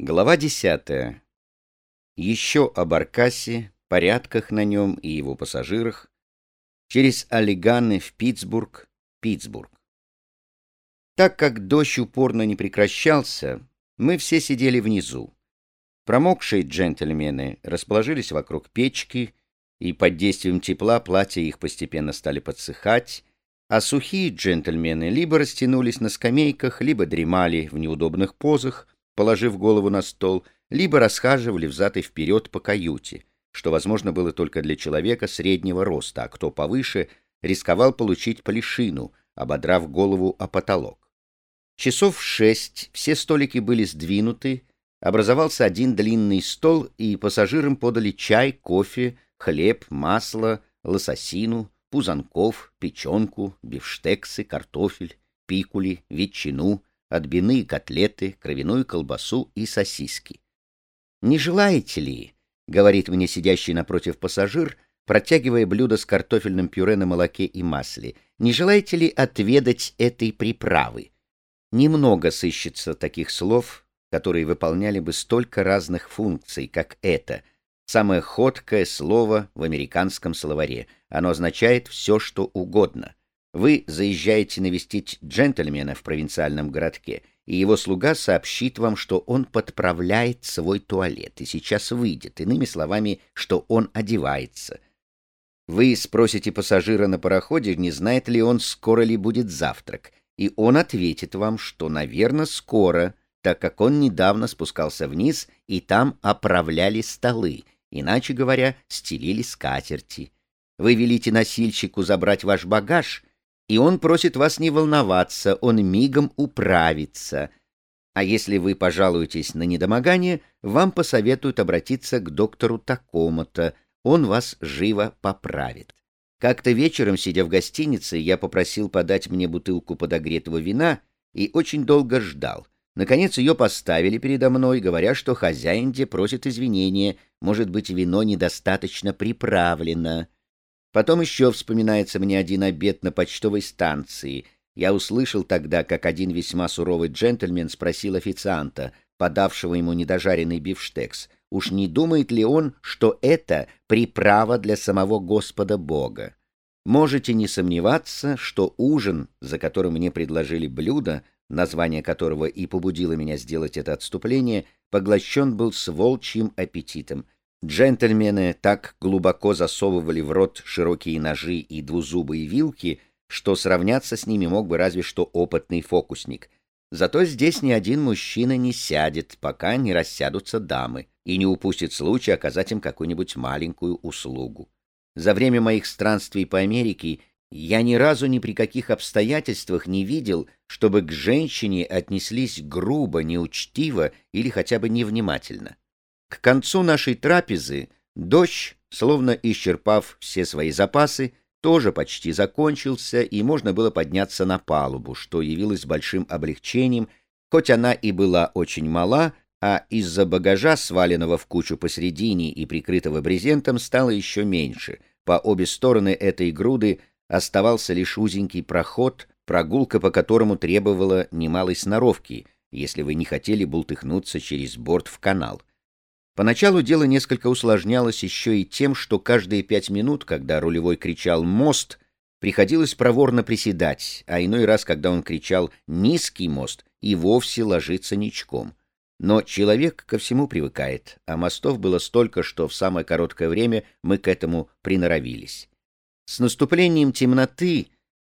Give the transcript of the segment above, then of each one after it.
Глава 10. Еще о Баркасе, порядках на нем и его пассажирах. Через Олиганы в Питтсбург, Питтсбург. Так как дождь упорно не прекращался, мы все сидели внизу. Промокшие джентльмены расположились вокруг печки, и под действием тепла платья их постепенно стали подсыхать, а сухие джентльмены либо растянулись на скамейках, либо дремали в неудобных позах, положив голову на стол, либо расхаживали взад и вперед по каюте, что возможно было только для человека среднего роста, а кто повыше, рисковал получить полишину, ободрав голову о потолок. Часов в шесть все столики были сдвинуты, образовался один длинный стол, и пассажирам подали чай, кофе, хлеб, масло, лососину, пузанков, печенку, бифштексы, картофель, пикули, ветчину, отбивные котлеты, кровяную колбасу и сосиски. «Не желаете ли?» — говорит мне сидящий напротив пассажир, протягивая блюдо с картофельным пюре на молоке и масле. «Не желаете ли отведать этой приправы?» Немного сыщется таких слов, которые выполняли бы столько разных функций, как это. Самое ходкое слово в американском словаре. Оно означает все, что угодно. Вы заезжаете навестить джентльмена в провинциальном городке, и его слуга сообщит вам, что он подправляет свой туалет и сейчас выйдет, иными словами, что он одевается. Вы спросите пассажира на пароходе, не знает ли он, скоро ли будет завтрак, и он ответит вам, что, наверное, скоро, так как он недавно спускался вниз, и там оправляли столы, иначе говоря, стелили скатерти. Вы велите носильщику забрать ваш багаж — и он просит вас не волноваться, он мигом управится. А если вы пожалуетесь на недомогание, вам посоветуют обратиться к доктору такому-то, он вас живо поправит. Как-то вечером, сидя в гостинице, я попросил подать мне бутылку подогретого вина и очень долго ждал. Наконец ее поставили передо мной, говоря, что хозяин где просит извинения, может быть, вино недостаточно приправлено. Потом еще вспоминается мне один обед на почтовой станции. Я услышал тогда, как один весьма суровый джентльмен спросил официанта, подавшего ему недожаренный бифштекс, уж не думает ли он, что это приправа для самого Господа Бога. Можете не сомневаться, что ужин, за которым мне предложили блюдо, название которого и побудило меня сделать это отступление, поглощен был с волчьим аппетитом — Джентльмены так глубоко засовывали в рот широкие ножи и двузубые вилки, что сравняться с ними мог бы разве что опытный фокусник. Зато здесь ни один мужчина не сядет, пока не рассядутся дамы, и не упустит случая оказать им какую-нибудь маленькую услугу. За время моих странствий по Америке я ни разу ни при каких обстоятельствах не видел, чтобы к женщине отнеслись грубо, неучтиво или хотя бы невнимательно. К концу нашей трапезы дождь, словно исчерпав все свои запасы, тоже почти закончился, и можно было подняться на палубу, что явилось большим облегчением, хоть она и была очень мала, а из-за багажа, сваленного в кучу посредине и прикрытого брезентом, стало еще меньше. По обе стороны этой груды оставался лишь узенький проход, прогулка по которому требовала немалой сноровки, если вы не хотели бултыхнуться через борт в канал. Поначалу дело несколько усложнялось еще и тем, что каждые пять минут, когда рулевой кричал «мост», приходилось проворно приседать, а иной раз, когда он кричал «низкий мост», и вовсе ложиться ничком. Но человек ко всему привыкает, а мостов было столько, что в самое короткое время мы к этому приноровились. С наступлением темноты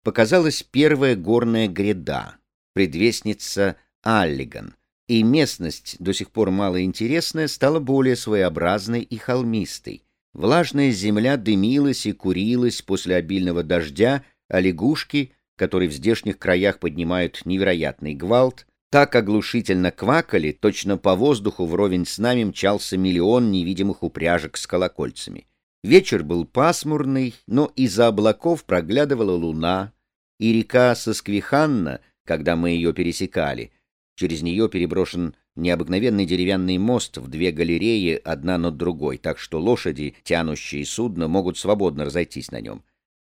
показалась первая горная гряда, предвестница Аллиган — и местность, до сих пор малоинтересная, стала более своеобразной и холмистой. Влажная земля дымилась и курилась после обильного дождя, а лягушки, которые в здешних краях поднимают невероятный гвалт, так оглушительно квакали, точно по воздуху вровень с нами мчался миллион невидимых упряжек с колокольцами. Вечер был пасмурный, но из-за облаков проглядывала луна, и река Сосквиханна, когда мы ее пересекали, Через нее переброшен необыкновенный деревянный мост в две галереи, одна над другой, так что лошади, тянущие судно, могут свободно разойтись на нем.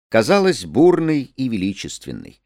Казалось бурной и величественной.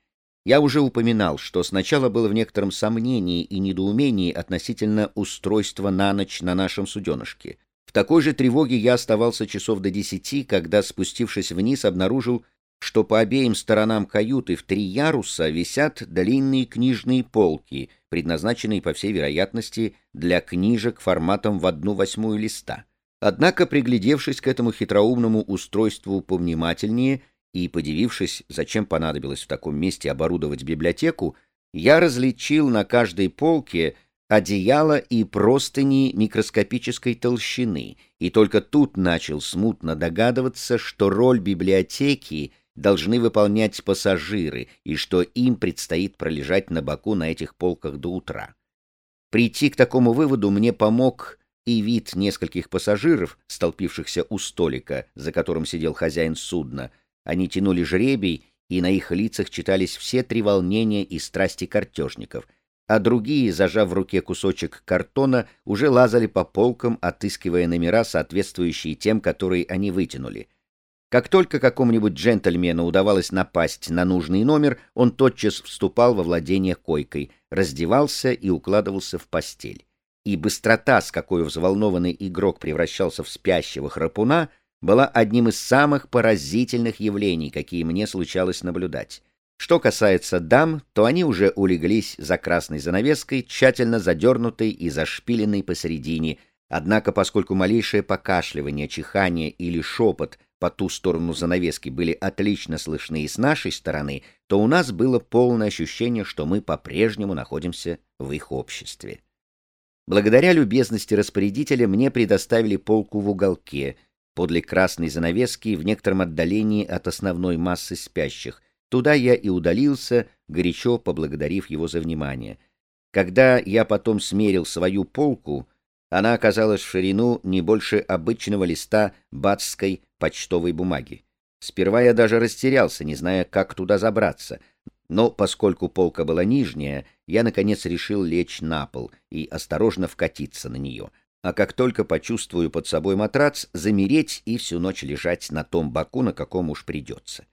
Я уже упоминал, что сначала было в некотором сомнении и недоумении относительно устройства на ночь на нашем суденышке. В такой же тревоге я оставался часов до десяти, когда, спустившись вниз, обнаружил, что по обеим сторонам каюты в три яруса висят длинные книжные полки, предназначенные, по всей вероятности, для книжек форматом в одну восьмую листа. Однако, приглядевшись к этому хитроумному устройству повнимательнее и подивившись, зачем понадобилось в таком месте оборудовать библиотеку, я различил на каждой полке одеяло и простыни микроскопической толщины, и только тут начал смутно догадываться, что роль библиотеки должны выполнять пассажиры, и что им предстоит пролежать на боку на этих полках до утра. Прийти к такому выводу мне помог и вид нескольких пассажиров, столпившихся у столика, за которым сидел хозяин судна. Они тянули жребий, и на их лицах читались все три волнения и страсти картежников, а другие, зажав в руке кусочек картона, уже лазали по полкам, отыскивая номера, соответствующие тем, которые они вытянули. Как только какому-нибудь джентльмену удавалось напасть на нужный номер, он тотчас вступал во владение койкой, раздевался и укладывался в постель и быстрота, с какой взволнованный игрок превращался в спящего храпуна, была одним из самых поразительных явлений, какие мне случалось наблюдать. Что касается дам, то они уже улеглись за красной занавеской, тщательно задернутой и зашпиленной посередине, однако поскольку малейшее покашливание, чихание или шепот по ту сторону занавески были отлично слышны и с нашей стороны, то у нас было полное ощущение, что мы по-прежнему находимся в их обществе. Благодаря любезности распорядителя мне предоставили полку в уголке, подле красной занавески в некотором отдалении от основной массы спящих. Туда я и удалился, горячо поблагодарив его за внимание. Когда я потом смерил свою полку, она оказалась в ширину не больше обычного листа батской почтовой бумаги. Сперва я даже растерялся, не зная, как туда забраться, но поскольку полка была нижняя, я, наконец, решил лечь на пол и осторожно вкатиться на нее. А как только почувствую под собой матрац, замереть и всю ночь лежать на том боку, на каком уж придется.